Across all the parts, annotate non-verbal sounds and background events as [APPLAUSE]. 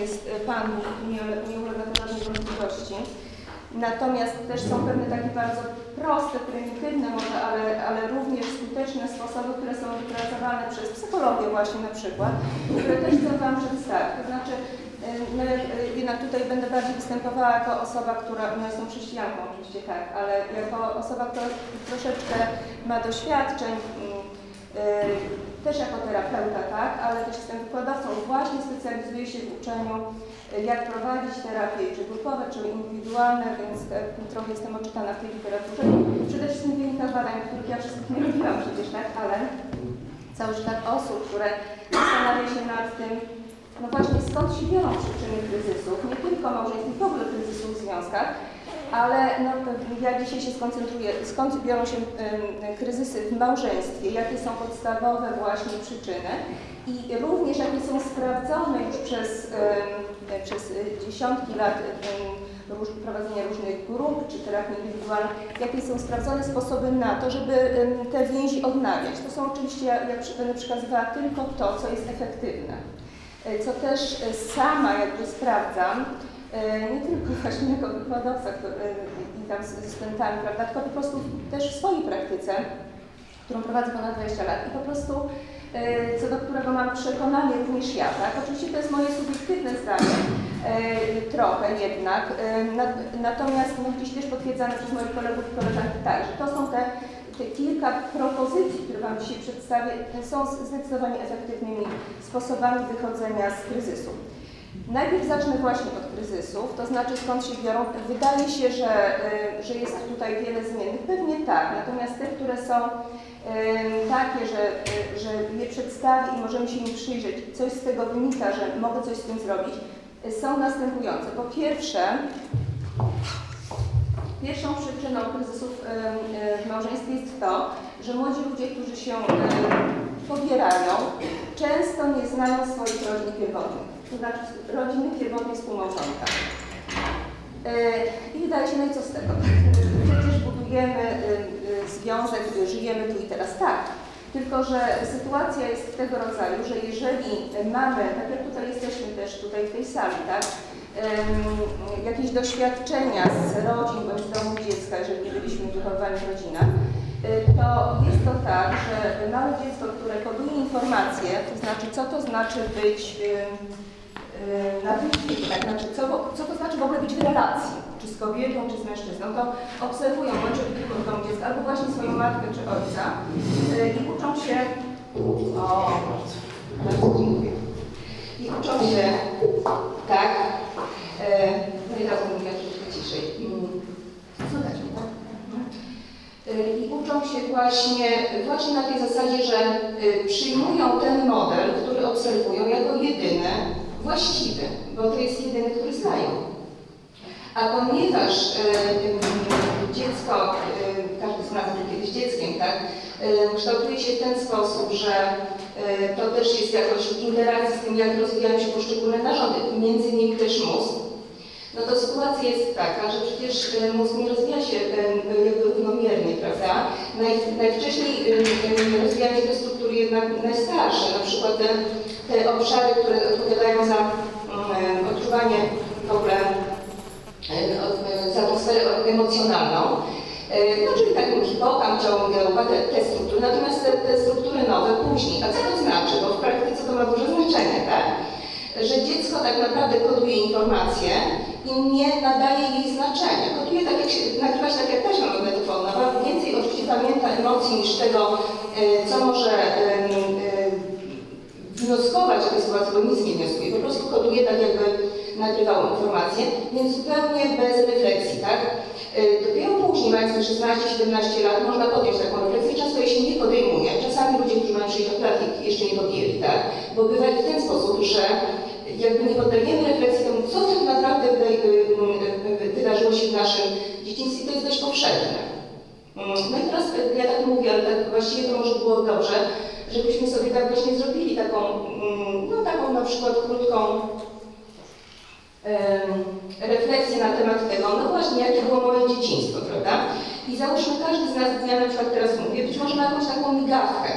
jest e, Pan Bóg, nie, nie ulega żadnej wątpliwości. Natomiast też są pewne takie bardzo proste, prymitywne może, ale, ale również skuteczne sposoby, które są wypracowane przez psychologię właśnie na przykład, które też chcę Wam przedstawić. To znaczy, e, no, jak, e, jednak tutaj będę bardziej występowała jako osoba, która, no jestem chrześcijanką oczywiście tak, ale jako osoba, która troszeczkę ma doświadczeń, e, też jako terapeuta, tak, ale też jestem wykładowcą, właśnie specjalizuję się w uczeniu, e, jak prowadzić terapie, czy grupowe, czy indywidualne, więc e, trochę jestem oczytana w tej literaturze. Przede wszystkim w wynikach badań, których ja wszystkich nie robiłam przecież, tak, ale cały sztab osób, które zastanawia się nad tym, no właśnie skąd się biorą przyczyny kryzysów, nie tylko małżeństw, w ogóle kryzysów w związkach, ale no, ja dzisiaj się skoncentruję, skąd biorą się kryzysy w małżeństwie, jakie są podstawowe właśnie przyczyny i również jakie są sprawdzone już przez, przez dziesiątki lat róż, prowadzenia różnych grup czy terapii indywidualnych, jakie są sprawdzone sposoby na to, żeby te więzi odnawiać. To są oczywiście, ja, ja przy- będę przekazywała tylko to, co jest efektywne. Y, Co też sama jakby sprawdzam, E, nie tylko [LAUGHS] właśnie jako wykładowca e, i tam ze studentami, prawda, tylko po prostu też w swojej praktyce, którą prowadzę ponad 20 lat i po prostu e, co do którego mam przekonanie również ja, tak? Oczywiście to jest moje subiektywne zdanie, e, trochę jednak, e, na- natomiast no, gdzieś też potwierdzane przez moich kolegów i koleżanki także. To są te, te kilka propozycji, które Wam dzisiaj przedstawię, są zdecydowanie efektywnymi sposobami wychodzenia z kryzysu. Najpierw zacznę właśnie od kryzysów, to znaczy skąd się biorą. Wydaje się, że, y, że jest tutaj wiele zmiennych. Pewnie tak, natomiast te, które są y, takie, że, y, że je przedstawię i możemy się im przyjrzeć, coś z tego wynika, że mogę coś z tym zrobić, są następujące. Po pierwsze, Pierwszą przyczyną kryzysów w małżeństwie jest to, że młodzi ludzie, którzy się pobierają, często nie znają swoich rodzin pierwotnych, to znaczy rodziny pierwotnej współmałżonka. Y, I wydaje się, no i co z tego? Przecież budujemy y, y, związek, y, żyjemy tu i teraz. Tak, tylko że sytuacja jest tego rodzaju, że jeżeli mamy, tak jak tutaj jesteśmy też tutaj w tej sali, tak, jakieś doświadczenia z rodzin bądź z domu dziecka, jeżeli byliśmy wychowywani w rodzinach, to jest to tak, że małe dziecko, które koduje informacje, to znaczy co to znaczy być y, na tym tak, znaczy co, co to znaczy w ogóle być w relacji, czy z kobietą, czy z mężczyzną, to obserwują bądź opiekują w domu dziecka, albo właśnie swoją matkę czy ojca. Y, i uczą się, o, bardzo dziękuję, i uczą się, tak, y, no i teraz mówię troszkę ciszej, słychać tak? I uczą się właśnie, właśnie na tej zasadzie, że przyjmują ten model, który obserwują jako właściwy, bo to jest jedyny, który znają. A ponieważ y, dziecko, y, każdy z nas był kiedyś dzieckiem, tak, y, kształtuje się w ten sposób, że to też jest jakoś w interakcji z tym, jak rozwijają się poszczególne narządy, między innymi też mózg, no to sytuacja jest taka, że przecież e, mózg nie rozwija się e, równomiernie, prawda? Naj, najwcześniej e, rozwijają się te struktury jednak najstarsze, na przykład obszary, które odpowiadają za mm, odczuwanie w ogóle, e, e, za atmosferę emocjonalną. E, No, czyli taką hipokam, ciało migdalowa, te, te struktury, natomiast te, te struktury nowe później. A co to znaczy? Bo w praktyce to ma duże znaczenie, tak? że dziecko tak naprawdę koduje informację i nie nadaje jej znaczenia. Koduje tak, jak się, nagrywa się tak jak taśma magnetofonna. Ba- Więcej oczywiście pamięta emocji niż tego, e, co może e, wnioskować o tej sytuacji, bo nic nie wnioskuje. Po prostu koduje tak, jakby nagrywał informację, więc zupełnie bez refleksji, tak? E, Dopiero później, mając 16-17 lat, można podjąć taką refleksję. Często jej się nie podejmuje. Czasami ludzie, którzy mają 60 lat, jeszcze nie podjęli, tak? Bo bywa w ten sposób, że jakby nie poddajemy refleksji temu, co tak naprawdę y, y, wydarzyło się w naszym dzieciństwie, to jest dość powszechne. Mm, No i teraz y, ja tak mówię, ale tak właściwie to może było dobrze, żebyśmy sobie tak właśnie zrobili taką, mm, no taką na przykład krótką refleksję na temat tego, no właśnie, jakie było moje dzieciństwo, prawda? I załóżmy, każdy z nas, ja na przykład teraz mówię, być może ma jakąś taką migawkę.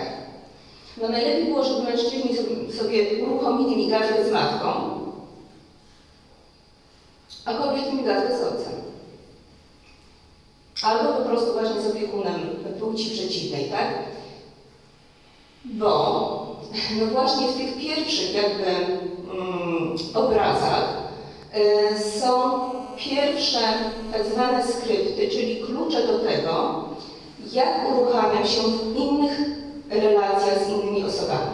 No najlepiej było, żeby mężczyźni sobie, sobie uruchomili migawkę z matką, a kobiety migawkę z ojcem. Albo po prostu właśnie z opiekunem płci przeciwnej, tak? Bo no właśnie w tych pierwszych jakby mm, obrazach y, są pierwsze tak zwane skrypty, czyli klucze do tego, jak uruchamia się w innych relacjach z innymi osobami.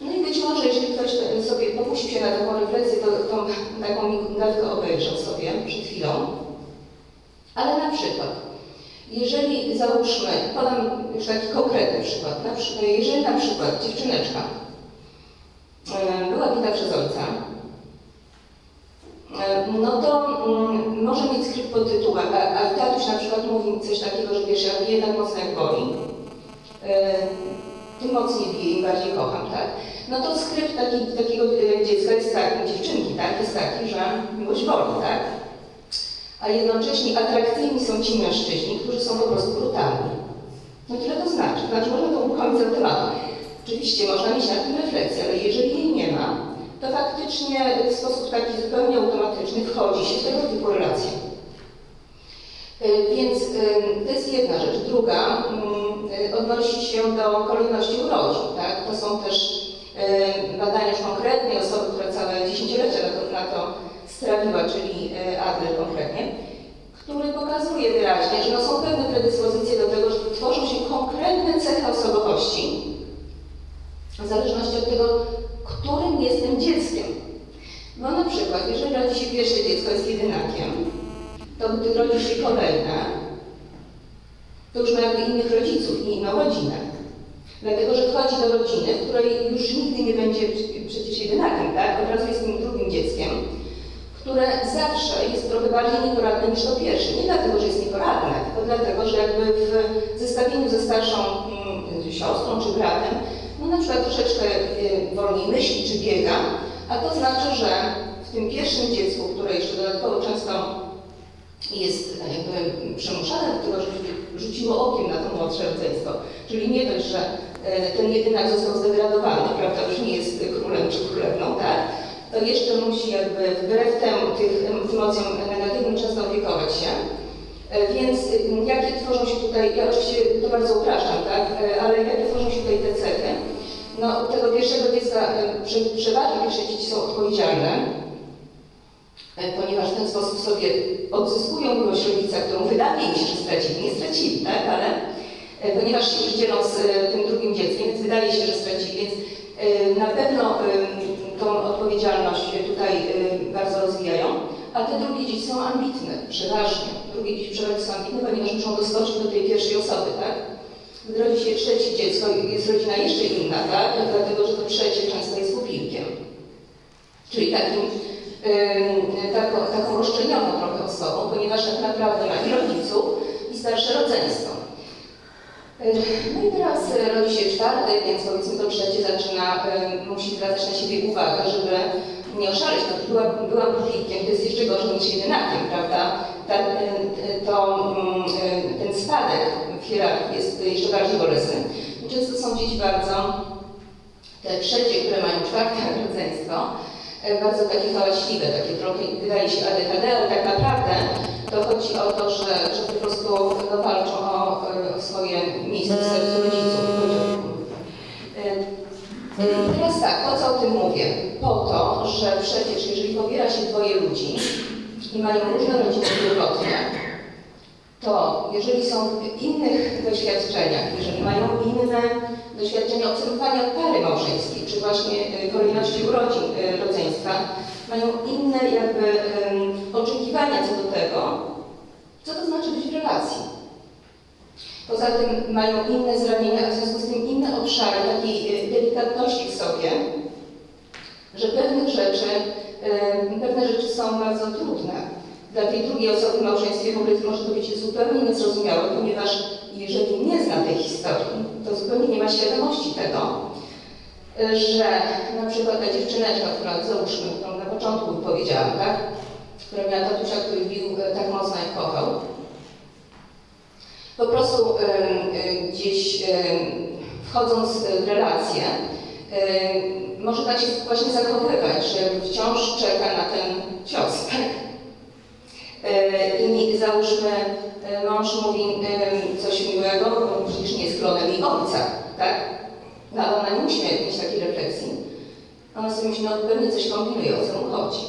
No i być może, jeżeli ktoś sobie pokusił się na taką refleksję, to tą taką migawkę obejrzał sobie przed chwilą. Ale na przykład, jeżeli załóżmy, podam już taki konkretny przykład, na, jeżeli na przykład dziewczyneczka e, była bita przez ojca, e, no to mm, może mieć skrypt pod tytułem, a, a tatuś na przykład mówi coś takiego, że wiesz, jak jednak mocno jak boli, e, tym mocniej bije, im bardziej kocham, tak? No to skrypt taki, takiego dziecka jest taki, dziewczynki, tak? Jest taki, że miłość boli, tak? A jednocześnie atrakcyjni są ci mężczyźni, którzy są po prostu brutalni. No tyle to znaczy. Znaczy można to uruchomić za tematu. Oczywiście można mieć na tym refleksję, ale jeżeli jej nie ma, to faktycznie w sposób taki zupełnie automatyczny wchodzi się w tego typu relacje. Więc to jest jedna rzecz. Druga odnosi się do kolejności urodzin. Tak? To są też badania już konkretnej osoby, która całe dziesięciolecia na to, na to strawiła, czyli e, Adler konkretnie, który pokazuje wyraźnie, że no są pewne predyspozycje do tego, że tworzą się konkretne cechy osobowości, w zależności od tego, którym jestem dzieckiem. No na przykład, jeżeli rodzi się pierwsze dziecko, jest jedynakiem, to gdy rodzi się kolejne, to już ma jakby innych rodziców i inną rodzinę. Dlatego, że wchodzi do rodziny, w której już nigdy nie będzie przecież jedynakiem, tak? Od razu jest tym drugim dzieckiem które zawsze jest trochę bardziej nieporadne niż to pierwsze. Nie dlatego, że jest nieporadne, tylko dlatego, że jakby w zestawieniu ze starszą mm, siostrą czy bratem, no na przykład troszeczkę y, wolniej myśli czy biega, a to znaczy, że w tym pierwszym dziecku, które jeszcze dodatkowo często jest jakby przymuszane do tego, żeby rzuciło okiem na to młodsze rodzeństwo. Czyli nie dość, że e, ten jedynak został zdegradowany, prawda, już nie jest królem czy królewną, tak? To jeszcze musi jakby wbrew temu, tych emocjom negatywnym często opiekować się. E, więc y, jakie tworzą się tutaj, ja oczywiście to bardzo upraszczam, tak, e, ale jakie tworzą się tutaj te cechy? No, tego pierwszego dziecka, e, przeważnie pierwsze dzieci są odpowiedzialne, ponieważ w ten sposób sobie odzyskują miłość rodzica, którą wydaje im się, że stracili. Nie stracili, tak, ale ponieważ się już dzielą z tym drugim dzieckiem, więc wydaje się, że stracili, więc na pewno tą odpowiedzialność tutaj y, bardzo rozwijają, a te drugie dzieci są ambitne, przeważnie. Drugie dzieci przeważnie są ambitne, ponieważ muszą doskoczyć do tej pierwszej osoby, tak? Gdy rodzi się trzecie dziecko, jest rodzina jeszcze inna, tak? Dlatego, że to trzecie często jest pupilkiem. Czyli takim, yy, taką, taką roszczenioną trochę osobą, ponieważ tak naprawdę ma i rodziców, i starsze rodzeństwo. No i teraz e, rodzi się czwarty, więc powiedzmy to trzecie zaczyna, e, musi zwracać na siebie uwagę, żeby nie oszaleć. No, była, byłam profitkiem, to jest jeszcze gorzej niż jedynakiem, prawda? Ta, e, to, mm, ten spadek w hierarchii jest jeszcze bardziej bolesny. Często są dzieci bardzo, te trzecie, które mają czwarte rodzeństwo, bardzo takie hałaśliwe, takie trochę wydaje się ADHD, ale tak naprawdę to chodzi o to, że, że po prostu no, walczą o, o swoje miejsce w sercu rodziców. I teraz tak, po co o tym mówię? Po to, że przecież jeżeli pobiera się dwoje ludzi i mają różne rodziny pierwotne, to jeżeli są w innych doświadczeniach, jeżeli mają inne doświadczenia obserwowania pary małżeńskiej, czy właśnie y, kolejności urodzin y, rodzeństwa, mają inne jakby oczekiwania co do tego, co to znaczy być w relacji. Poza tym mają inne zranienia, a w związku z tym inne obszary takiej y, delikatności w sobie, że pewnych rzeczy, pewne rzeczy są bardzo trudne. Dla tej drugiej osoby w małżeństwie w ogóle może to być zupełnie niezrozumiałe, ponieważ jeżeli nie zna tej historii, to zupełnie nie ma świadomości tego, że na przykład ta dziewczyneczka, która załóżmy, którą na początku powiedziałam, tak? która miała tatusia, który bił e, tak mocno jak kochał, po prostu gdzieś wchodząc w relację, może tak się właśnie zachowywać, że wciąż czeka na ten cios, tak? E, I załóżmy, e, mąż mówi e, coś miłego, bo przecież nie jest klonem jej ojca, tak? No ale ona nie musi mieć takiej refleksji. Ona sobie myśli, no pewnie coś kombinuje, o co mu chodzi.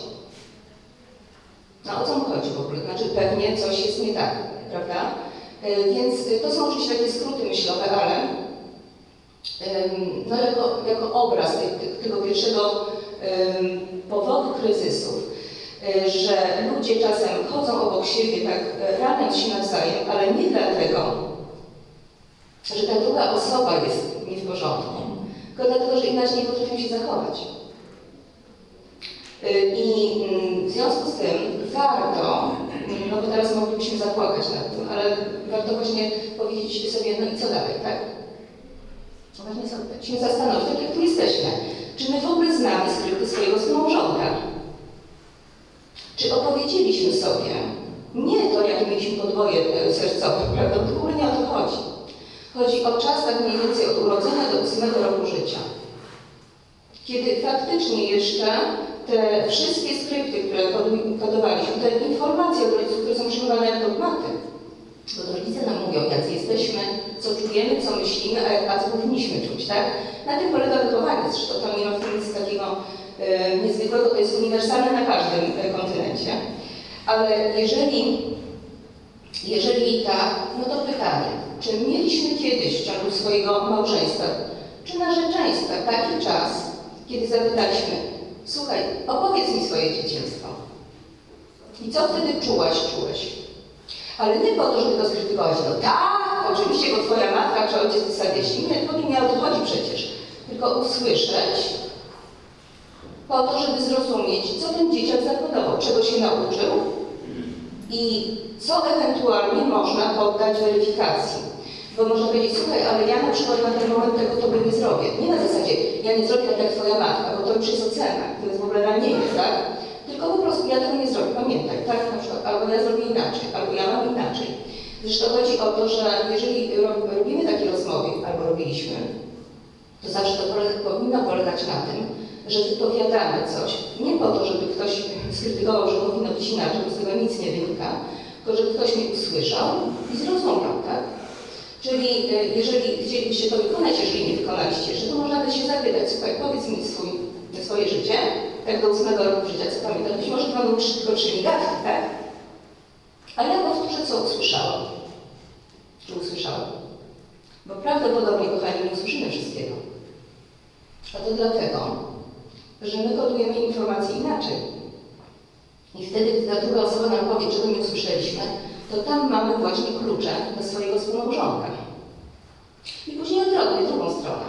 No o co mu chodzi w ogóle? Znaczy pewnie coś jest nie tak, prawda? E, Więc to są oczywiście takie skróty myślowe, ale no jako, jako obraz te- te- tego pierwszego powodu kryzysów, e, że ludzie czasem chodzą obok siebie tak e, raniąc się nawzajem, ale nie dlatego, że ta druga osoba jest nie w porządku, tylko dlatego, że inaczej nie potrafią się zachować. Y, I mm, w związku z tym warto, mm, no bo teraz moglibyśmy zapłakać nad tym, ale warto właśnie powiedzieć sobie, no i co dalej, tak? Właśnie sobie się zastanowić, tak jak tu jesteśmy. Czy my w ogóle znamy skrypty swojego współmałżonka? Czy opowiedzieliśmy sobie nie to, jakie mieliśmy podwoje e, sercowe, prawda? W ogóle nie o to chodzi. Chodzi o czas tak mniej więcej od urodzenia do ósmego roku życia. Kiedy faktycznie jeszcze te wszystkie skrypty, które kodowaliśmy, te informacje od rodziców, które są przyjmowane jak dogmaty, bo to rodzice nam mówią, jacy jesteśmy, co czujemy, co myślimy, a jak co powinniśmy czuć, tak? Na tym polega wychowanie, zresztą tam nie ma w tym nic takiego niezwykłego, to jest uniwersalne na każdym e, kontynencie. Ale jeżeli, jeżeli tak, no to pytanie, czy mieliśmy kiedyś w ciągu swojego małżeństwa, czy narzeczeństwa taki czas, kiedy zapytaliśmy, słuchaj, opowiedz mi swoje dzieciństwo. I co wtedy czułaś, czułeś? Ale nie po to, żeby to skrytykować, no tak, oczywiście, bo twoja matka czy ojciec to sadieści. Nie, to nie o to chodzi przecież. Tylko usłyszeć po to, żeby zrozumieć, co ten dzieciak zakodował, czego się nauczył i co ewentualnie można poddać weryfikacji. Bo można powiedzieć, słuchaj, ale ja na przykład na ten moment tego tobie nie zrobię. Nie na zasadzie, ja nie zrobię tak jak twoja matka, bo to już jest ocena, to jest w ogóle ranienie, tak? Tylko po prostu ja tego nie zrobię, pamiętaj, tak? Na przykład, albo ja zrobię inaczej, albo ja mam inaczej. Zresztą chodzi o to, że jeżeli ro- robimy takie rozmowy, albo robiliśmy, to zawsze to powinno polegać na tym, że wypowiadamy coś, nie po to, żeby ktoś skrytykował, że powinno być inaczej, bo z tego nic nie wynika, tylko żeby ktoś mnie usłyszał i zrozumiał, tak? Czyli y, jeżeli chcielibyście to wykonać, jeżeli nie wykonaliście jeszcze, to można by się zapytać, słuchaj, powiedz mi swój, swoje życie, tak do ósmego roku życia, co pamiętam, być może to będą tylko trzy migawki, tak? A ja powtórzę, co usłyszałam. Czy usłyszałam? Bo prawdopodobnie, kochani, nie usłyszymy wszystkiego. A to dlatego, że my kodujemy informacje inaczej. I wtedy, gdy ta druga osoba nam powie, czego nie usłyszeliśmy, to tam mamy właśnie klucze do swojego współmałżonka. I później odwrotnie, drugą stronę.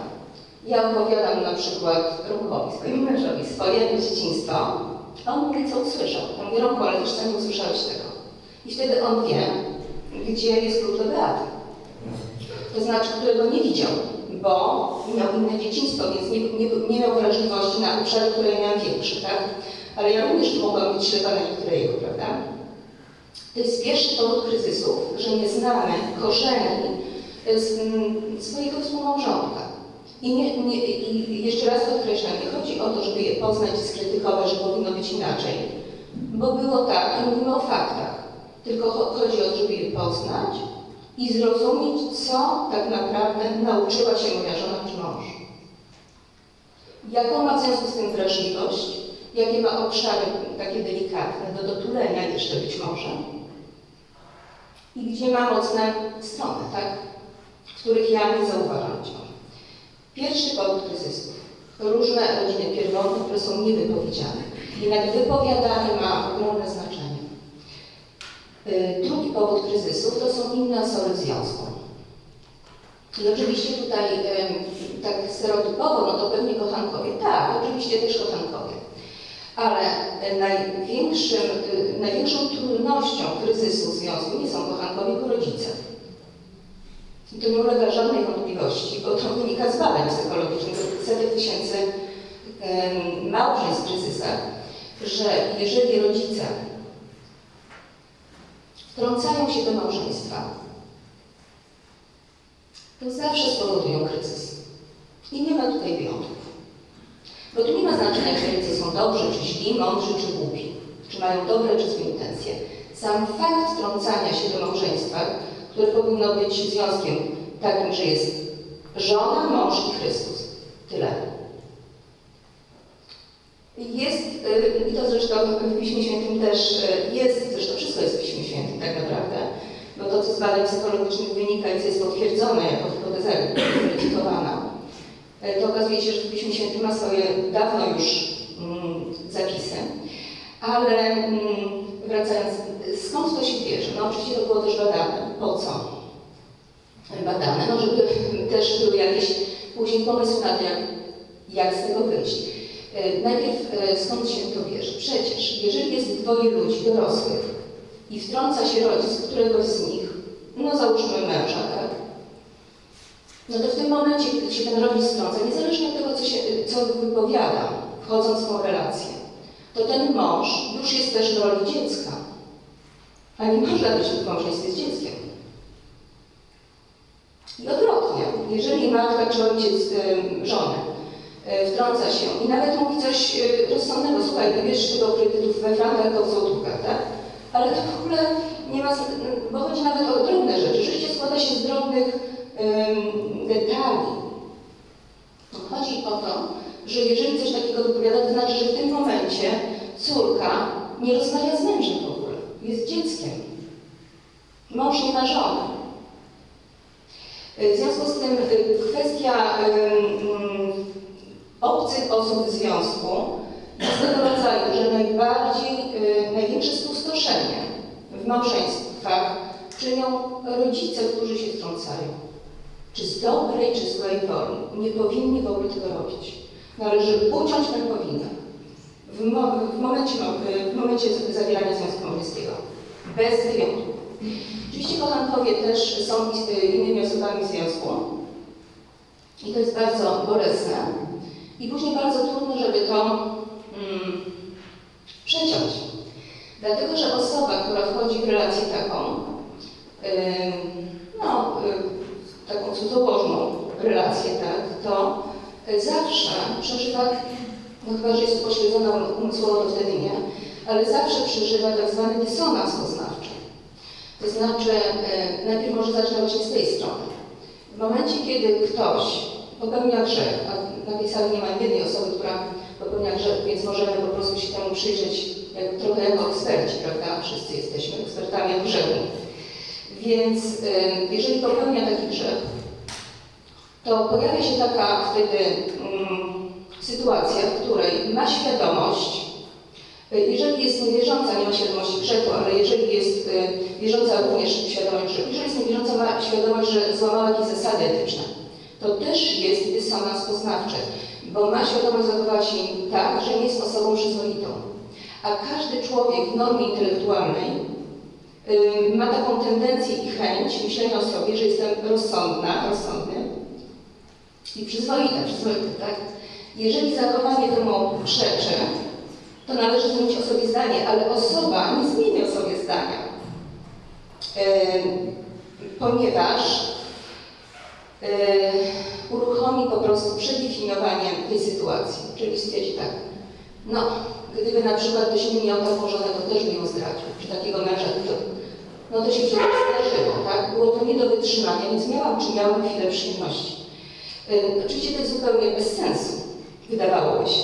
Ja opowiadam na przykład Romkowi, swojemu mężowi, swoje dzieciństwo, a on mówi, co usłyszał. Ja mówię, Romku, ale też nie usłyszałeś tego. I wtedy on wie, gdzie jest klucz do Beaty. To znaczy, którego nie widział, bo miał inne dzieciństwo, więc nie, nie, nie miał wrażliwości na obszary, które miałam większe, tak? Ale ja również mogłam być ślepa na niektóre jego, prawda? To jest pierwszy powód kryzysów, że nie znamy korzeni s- m, swojego współmałżonka. I, nie, nie, I jeszcze raz podkreślam, nie chodzi o to, żeby je poznać i skrytykować, że powinno być inaczej, bo było tak i mówimy o faktach. Tylko cho- chodzi o to, żeby je poznać i zrozumieć, co tak naprawdę nauczyła się moja żona czy mąż. Jaką ma w związku z tym wrażliwość, jakie ma obszary takie delikatne do dotulenia jeszcze być może i gdzie ma mocne strony, tak? których ja nie zauważam może. Pierwszy powód kryzysów. Różne rodziny pierwotne, które są niewypowiedziane. Jednak wypowiadane ma ogromne znaczenie. Y, Drugi powód kryzysów to są inne osoby w związku. I oczywiście tutaj tak stereotypowo, no to pewnie kochankowie. Tak, oczywiście też kochankowie. Ale największym, y, największą trudnością kryzysu w związku nie są kochankowie, tylko rodzice. I to nie ulega żadnej wątpliwości, bo to wynika z badań psychologicznych, setek tysięcy małżeństw w kryzysach, że jeżeli rodzice wtrącają się do małżeństwa, to zawsze spowodują kryzys. I nie ma tutaj wyjątków. Bo tu nie ma znaczenia, czy rodzice są dobrzy, czy źli, mądrzy, czy głupi, czy mają dobre, czy złe intencje. Sam fakt wtrącania się do małżeństwa, które powinno być związkiem takim, że jest żona, mąż i Chrystus. Tyle. Jest, y, i to zresztą w Piśmie Świętym też y, jest, zresztą wszystko jest w tak naprawdę, bo to, co z badań psychologicznych wynika i co jest potwierdzone jako hipoteza weryfikowana, y, to okazuje się, że w Piśmie Świętym ma swoje dawno już mm, zapisy. Ale mm, wracając, skąd to się bierze? No oczywiście to było też badane. Po co? Badane, no żeby też były jakieś później pomysły na to, jak, jak z tego wyjść. E, Najpierw e, skąd się to bierze? Przecież, jeżeli jest dwoje ludzi dorosłych i wtrąca się rodzic któregoś z nich, no załóżmy męża, tak? No to w tym momencie, kiedy się ten rodzic wtrąca, niezależnie od tego, co, się, co wypowiada, wchodząc w tą relację, to ten mąż już jest też w roli dziecka. A nie można być małżeństwie z dzieckiem. I odwrotnie, jeżeli matka czy ojciec y, żony y, wtrąca się i nawet mówi coś y, rozsądnego, słuchaj, nie bierz tego kredytów we frankach, to w złotówkach, tak? Ale to w ogóle nie ma, bo chodzi nawet o drobne rzeczy. Życie składa się z drobnych detali. Chodzi o to, że jeżeli coś takiego wypowiada, to znaczy, że w tym momencie córka nie rozmawia z mężem w ogóle. Jest dzieckiem. Mąż nie ma żony. W związku z tym y, kwestia ym, obcych osób w związku tego rodzaju, że najbardziej, y, największe spustoszenie w małżeństwach czynią rodzice, którzy się wtrącają. Czy z dobrej, czy złej woli. Nie powinni w ogóle tego robić. Należy uciąć powinek w, mo w, momencie, w momencie zawierania związku małżeńskiego. Bez wyjątku. Oczywiście kochankowie też są innymi osobami w związku. I to jest bardzo bolesne. I później bardzo trudno, żeby to przeciąć. Dlatego, że osoba, która wchodzi w relację taką, yy, no, yy, taką cudzołożną relację, tak, to zawsze przeżywa, no chyba, że jest upośledzona umysłowo, to wtedy nie, ale zawsze przeżywa tak zwany dysonans poznawczy. To znaczy, yy, najpierw może zacznę właśnie z tej strony. W momencie, kiedy ktoś popełnia grzech, a na tej sali nie ma jednej osoby, która popełnia grzech, więc możemy po prostu się temu przyjrzeć jak, trochę jako eksperci, prawda? Wszyscy jesteśmy ekspertami od grzechu. Więc jeżeli popełnia taki grzech, to pojawia się taka wtedy mm, sytuacja, w której ma świadomość, y, jeżeli jest niewierząca, nie ma świadomości grzechu, ale jeżeli jest y, wierząca również świadomość grzechu, jeżeli jest niewierząca, ma świadomość, że złamała jakieś zasady etyczne, to też jest dysonans poznawczy, bo ma świadomość zachowania się tak, że nie jest osobą przyzwoitą. A każdy człowiek w normie intelektualnej yy, ma taką tendencję i chęć myślenia o sobie, że jestem rozsądna, rozsądny i przyzwoita, przyzwoity, tak? Jeżeli zachowanie temu przeczy, to należy zmienić o sobie zdanie, ale osoba nie zmieni o sobie zdania, yy, ponieważ uruchomi po prostu przedefiniowanie tej sytuacji. Czyli stwierdzi tak, no, gdyby na ktoś inny miał taką żonę, to też by ją zdradził, czy takiego męża, to, no to się przecież zdarzyło, tak? Było to nie do wytrzymania, więc miałam, czy miałam chwilę przyjemności. Yy, oczywiście to jest zupełnie bez sensu, wydawałoby się,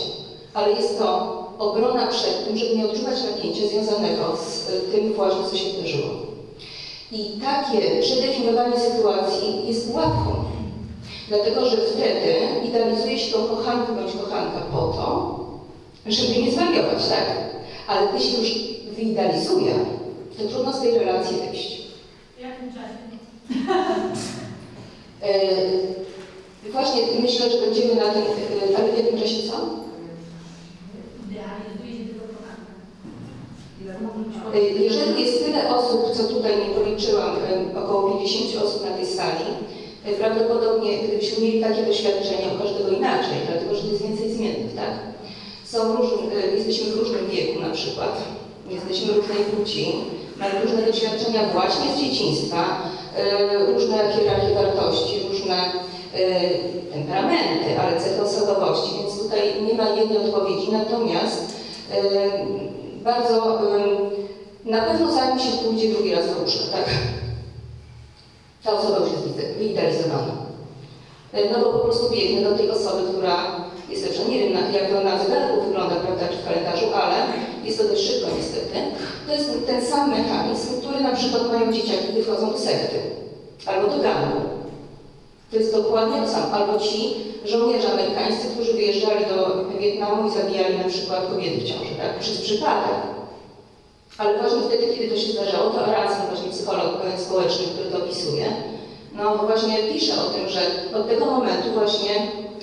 ale jest to obrona przed tym, żeby nie odczuwać napięcia związanego z y, tym właśnie, co się wydarzyło. I takie przedefiniowanie sytuacji jest łatwą, dlatego że wtedy idealizuje się tą kochankę bądź kochanka po to, żeby nie zwariować, tak? Ale gdy się już wyidealizuje, to trudno z tej relacji wyjść. W jakim czasie? Yy, właśnie myślę, że będziemy na tym, ale w jakim czasie co? Idealizuje się tylko kochanka. Yy, Jeżeli jest tyle osób, co tutaj nie policzyłam, yy, około 50 osób na tej sali, yy, prawdopodobnie gdybyśmy mieli takie doświadczenia, u każdego inaczej, dlatego że to jest więcej zmiennych, tak? Są różni, yy, jesteśmy w różnym wieku na przykład, jesteśmy różnej płci, mamy różne doświadczenia właśnie z dzieciństwa, różne hierarchie wartości, różne temperamenty, ale cechy osobowości, więc tutaj nie ma jednej odpowiedzi. Natomiast bardzo na pewno zanim się pójdzie drugi raz do łóżka, tak? Ta osoba już jest wyidealizowana. Y, No bo po prostu biegnie do tej osoby, która jest lepsza. Nie wiem, jak to na zegarku wygląda, prawda, czy w kalendarzu, ale jest to dość szybko niestety. To jest ten sam mechanizm, który na przykład mają dzieciaki, gdy wchodzą do sekty albo do gangu. To jest dokładnie to samo. Albo ci żołnierze amerykańscy, którzy wyjeżdżali do Wietnamu i zabijali na przykład kobiety w ciąży, tak? Przez przypadek. Ale właśnie wtedy, kiedy to się zdarzało, to Aranson, właśnie psycholog społeczny, który to opisuje, no właśnie pisze o tym, że od tego momentu właśnie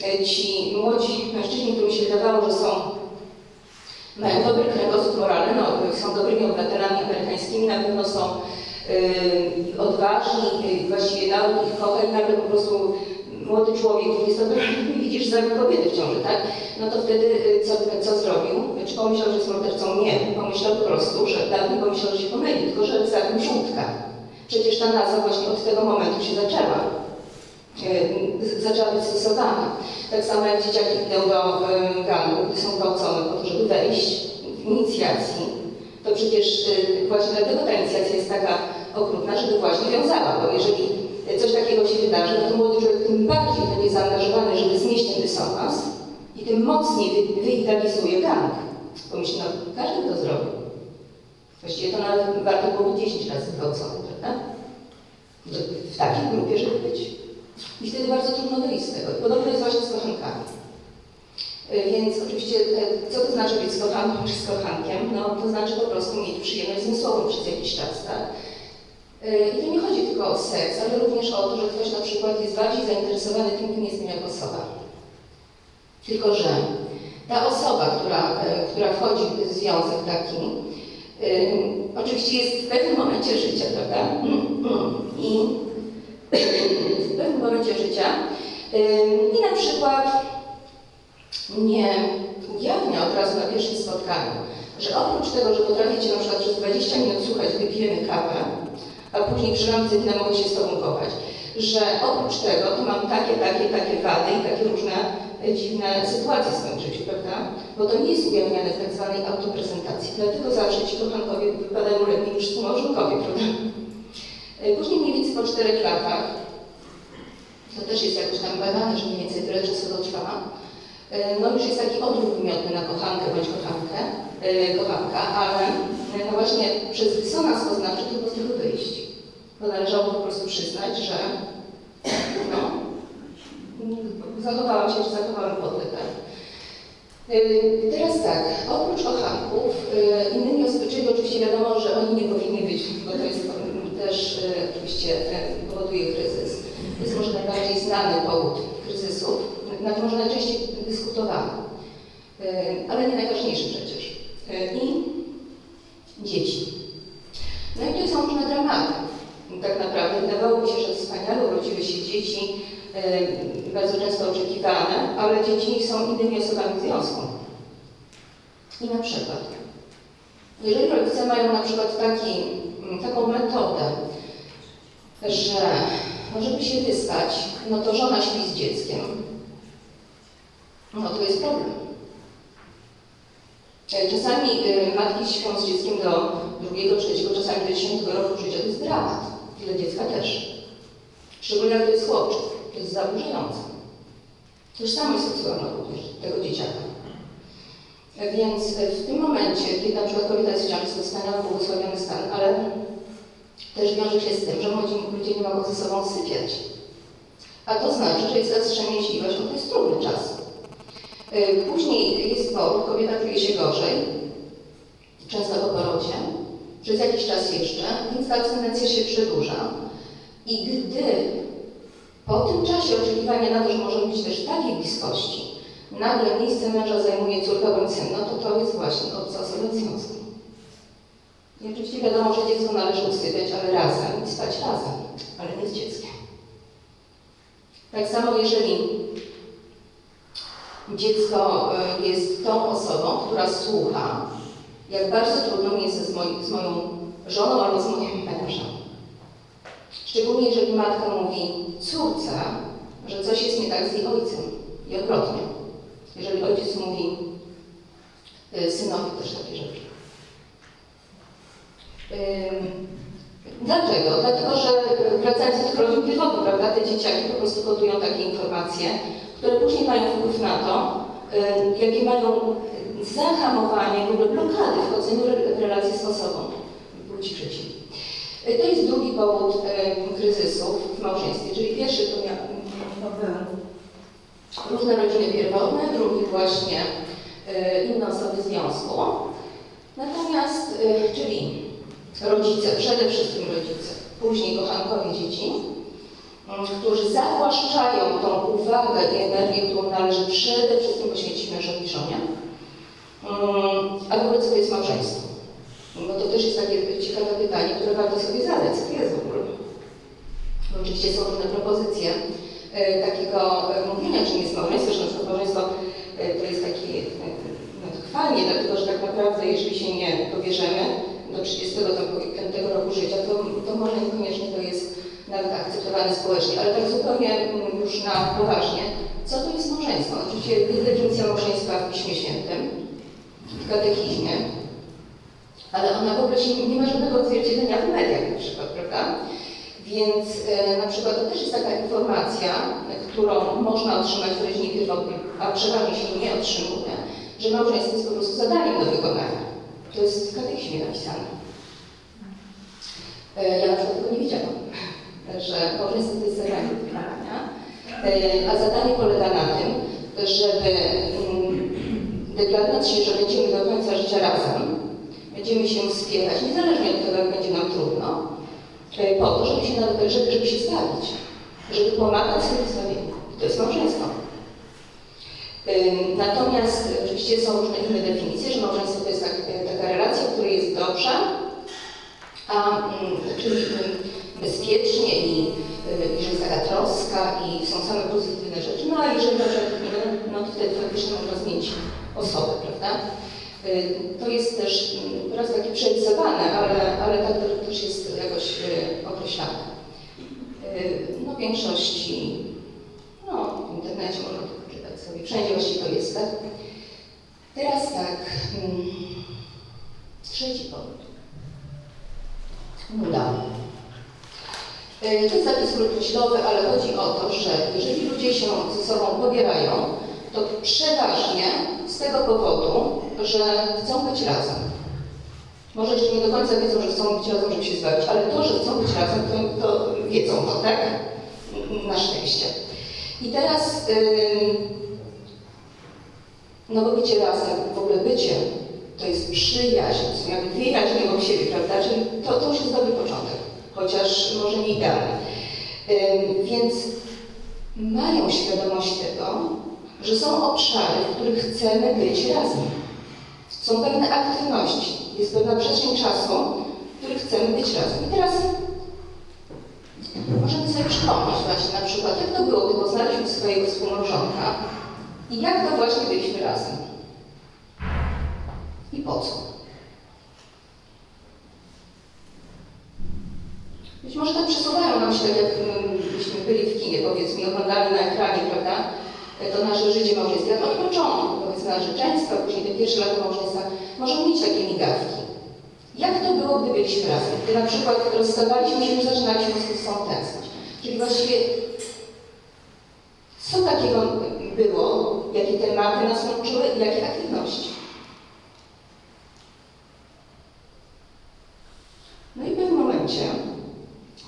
e, ci młodzi mężczyźni, którym się wydawało, że są mają dobry kręgosłup moralny, no, są dobrymi obywatelami amerykańskimi, na pewno są odważni, yy, właściwie naród ich kocha i nagle po prostu młody człowiek, 20 widzisz, zabił kobiety w ciąży, tak? No to wtedy yy, co, co zrobił? Czy pomyślał, że jest mordercą? Nie. Pomyślał po prostu, że dawniej pomyślał, że się pomylił, tylko że zabił żółtka. Przecież ta nazwa właśnie od tego momentu się zaczęła. Zaczęła być stosowana. Tak samo jak dzieciaki idą do gangu, gdy są gwałcone po to, żeby wejść w inicjacji, to przecież właśnie dlatego ta inicjacja jest taka okrutna, żeby właśnie wiązała, bo jeżeli coś takiego się wydarzy, no to młody człowiek tym bardziej będzie zaangażowany, żeby znieść ten dysonans i tym mocniej wy, wyidealizuje gang. Pomyśl, no każdy to zrobi. Właściwie to nawet warto byłoby 10 razy gwałcony, prawda? W takiej grupie, żeby być. I wtedy bardzo trudno wyjść z tego. Podobno jest właśnie z kochankami. Y, Więc oczywiście, e, co to znaczy być z kochanką czy z kochankiem? No, to znaczy po prostu mieć przyjemność zmysłową przez jakiś czas, tak? Y, I tu nie chodzi tylko o seks, ale również o to, że ktoś na przykład jest bardziej zainteresowany tym, kim jestem jako osoba. Tylko, że ta osoba, która, e, która wchodzi w związek taki, y, oczywiście jest w pewnym momencie życia, prawda? I w pewnym momencie życia i na przykład nie ujawnia od razu na pierwszym spotkaniu, że oprócz tego, że potraficie na przykład przez 20 minut słuchać, gdy pijemy kawę, a później przy lampce wina mogę się kochać, że oprócz tego to mam takie, takie, takie wady i takie różne e, dziwne sytuacje w swoim życiu, prawda? Bo to nie jest ujawniane w tak zwanej autoprezentacji. Dlatego zawsze ci kochankowie wypadają lepiej niż współmałżonkowie, prawda? E, Później mniej więcej po czterech latach, to też jest jakoś tam badane, że mniej więcej tyle czasu to trwa, e, no już jest taki odruch wymiotny na kochankę bądź kochankę, kochanka, ale no właśnie przez dysonans poznawczy trudno z tego wyjść. Należało po prostu przyznać, że no, zachowałam się, czy zachowałam podle, tak? E, Teraz tak, oprócz kochanków, e, innymi osobami, czyli oczywiście wiadomo, że oni nie powinni być, bo to jest mm, też e, oczywiście powoduje kryzys. To jest może najbardziej znany powód kryzysów, na tym może najczęściej dyskutowano, E, ale nie najważniejszy przecież. E, I dzieci. No i tu są różne dramaty. Tak naprawdę wydawałoby się, że wspaniale urodziły się dzieci, e, bardzo często oczekiwane, ale dzieci są innymi osobami w związku. I na przykład, jeżeli rodzice mają na przykład taki, mm, taką metodę, że żeby się wyspać, no to żona śpi z dzieckiem, no to jest problem. E, Czasami y, matki śpią z dzieckiem do drugiego, trzeciego, czasami do dziesiątego roku życia. To jest dramat. Dla dziecka też. Szczególnie jak to jest chłopczyk. To jest zaburzające. Tożsamość seksualna również tego dzieciaka. E, Więc e, w tym momencie, kiedy na przykład kobieta jest w ciąży, to wspaniały, błogosławiony stan, ale też wiąże się z tym, że młodzi ludzie nie mogą ze sobą sypiać. A to znaczy, że jest wstrzemięźliwość, no to jest trudny czas. Y, Później jest poród, kobieta czuje się gorzej, często po porodzie, przez jakiś czas jeszcze, więc ta abstynencja się przedłuża. I gdy po tym czasie oczekiwania na to, że może być też w takiej bliskości, nagle miejsce męża zajmuje córka bądź syn, no to to jest właśnie obca osoba związku. I oczywiście wiadomo, że dziecko należy usypiać, ale razem i spać razem, ale nie z dzieckiem. Tak samo jeżeli dziecko y, jest tą osobą, która słucha, jak bardzo trudno mi jest z, moi, z moją żoną albo z moim mężem. Szczególnie jeżeli matka mówi córce, że coś jest nie tak z jej ojcem i odwrotnie. Jeżeli ojciec mówi y, synowi też takie rzeczy. Dlaczego? Dlatego, że wracając do tych rodzin prawda, te dzieciaki po prostu kodują takie informacje, które później mają wpływ na to, jakie mają zahamowanie, w ogóle blokady w chodzeniu w relacje z osobą płci przeciwnej. Y, To jest drugi powód y, w małżeństwie, czyli pierwszy to, mia, to był różne rodziny pierwotne, drugi właśnie inne osoby związku. Natomiast, czyli rodzice, przede wszystkim rodzice, później kochankowie dzieci, y, którzy zawłaszczają tą uwagę i energię, którą należy przede wszystkim poświęcić mężowi żonie. A w ogóle co jest małżeństwo? Bo to też jest takie ciekawe pytanie, które warto sobie zadać, co to jest w ogóle. Oczywiście są różne propozycje e, takiego e, mówienia, czym jest małżeństwo, że na przykład małżeństwo e, to jest taki e, no, chwalnie, dlatego że tak naprawdę jeżeli się nie pobierzemy do 35 roku życia, to, to może niekoniecznie to jest nawet akceptowane społecznie, ale tak zupełnie mm, już na poważnie, co to jest małżeństwo? Oczywiście jest definicja małżeństwa w Piśmie Świętym, w katechizmie, ale ona w ogóle się nie ma żadnego odzwierciedlenia w mediach na przykład, prawda? Więc e, na przykład to też jest taka informacja, którą można otrzymać w rodzinie pierwotnej, a przeważnie się nie otrzymuje, że małżeństwo jest po prostu zadaniem do wykonania. To jest w katechizmie napisane. E, ja na przykład tego nie wiedziałam, [LAUGHS] że małżeństwo to jest zadanie do wykonania, e, a zadanie polega na tym, żeby deklarując się, że będziemy do końca życia razem, będziemy się wspierać, niezależnie od tego, jak będzie nam trudno, e, po to, żeby się, nawet- żeby, żeby się zbawić, żeby pomagać sobie zbawieniu. To jest małżeństwo. Ym, Natomiast e, oczywiście są różne inne definicje, że małżeństwo to jest tak, e, taka relacja, w której jest dobrze, a, mm, czyli ym, bezpiecznie i, i że jest taka troska i są same pozytywne rzeczy. No a jeżeli na przykład no to wtedy faktycznie można zmienić osobę, prawda? Y, To jest też mm, raz takie przerysowane, ale, ale tak to też jest jakoś y, określane. Y, No większości, no w internecie można to poczytać sobie, wszędzie właściwie to jest, tak? Teraz tak, mm, trzeci powód. Nuda. To jest skrót myślowy, ale chodzi o to, że jeżeli ludzie się ze sobą pobierają, to przeważnie z tego powodu, że chcą być razem. Może jeszcze nie do końca wiedzą, że chcą być razem, żeby się zbawić, ale to, że chcą być razem, to, to wiedzą to, tak? Na szczęście. I teraz, ym, no bo bycie razem, w ogóle bycie, to jest przyjaźń, są jakby dwie jaźnie obok siebie, prawda? Czyli to, to już jest dobry początek, chociaż może nie idealny. Ym, więc mają świadomość tego, że są obszary, w których chcemy być razem. Są pewne aktywności, jest pewna przestrzeń czasu, w których chcemy być razem. I teraz możemy sobie przypomnieć właśnie na przykład, jak to było, gdy poznaliśmy swojego współmałżonka i jak to właśnie byliśmy razem. I po co? Być może tak przesuwają nam się, tak jak mm, byśmy byli w kinie, powiedzmy, oglądali na ekranie, prawda, to nasze życie małżeńskie. Jak od początku, powiedzmy, narzeczeństwa, później te pierwsze lata małżeństwa, możemy mieć takie migawki. Jak to było, gdy byliśmy razem? Gdy na przykład rozstawaliśmy się, już zaczynaliśmy ze sobą tęsknić. Czyli właściwie co takiego było, jakie tematy nas łączyły i jakie aktywności? No i w pewnym momencie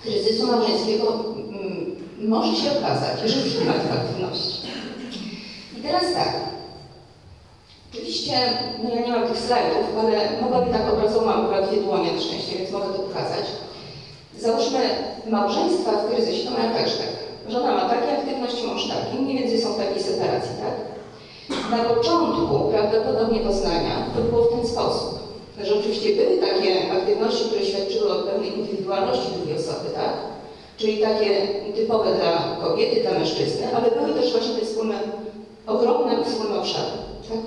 kryzysu małżeńskiego mm, może się okazać, że już nie ma tych aktywności. Teraz tak. Oczywiście, no ja nie mam tych slajdów, ale mogłabym tak obrazowo, mam akurat dwie dłonie na szczęście, więc mogę to pokazać. Załóżmy, małżeństwa w kryzysie to mają tak, że tak. Żona ma takie aktywności, mąż taki, mniej więcej są w takiej separacji, tak? Na początku prawdopodobnie poznania to było w ten sposób, że oczywiście były takie aktywności, które świadczyły o pewnej indywidualności drugiej osoby, tak? Czyli takie typowe dla kobiety, dla mężczyzny, ale były też właśnie te wspólne, ogromne wspólne obszary, tak?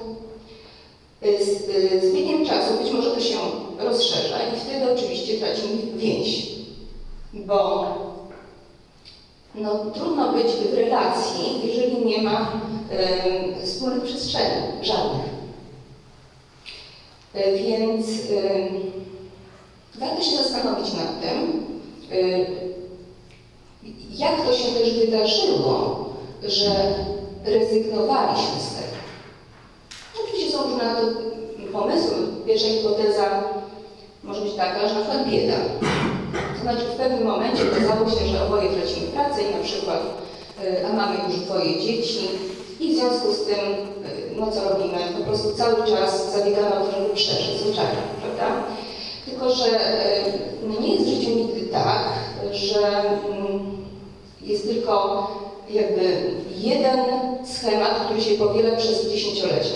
Z, z biegiem czasu być może to się rozszerza i wtedy oczywiście tracimy więź, bo no, trudno być w relacji, jeżeli nie ma em, wspólnych przestrzeni, żadnych. E, Więc em, warto się zastanowić nad tym, e, jak to się też wydarzyło, że rezygnowaliśmy z tego. Oczywiście są różne pomysły. Pierwsza hipoteza może być taka, że na przykład bieda. To znaczy w pewnym momencie okazało się, że oboje tracimy pracę i na przykład, y, a mamy już dwoje dzieci i w związku z tym, y, no co robimy? Po prostu cały czas zabiegamy o to, żeby przeżyć zwyczajnie, prawda? Tylko, że no nie jest w życiu nigdy tak, że mm, jest tylko jakby jeden schemat, który się powiela przez dziesięciolecie.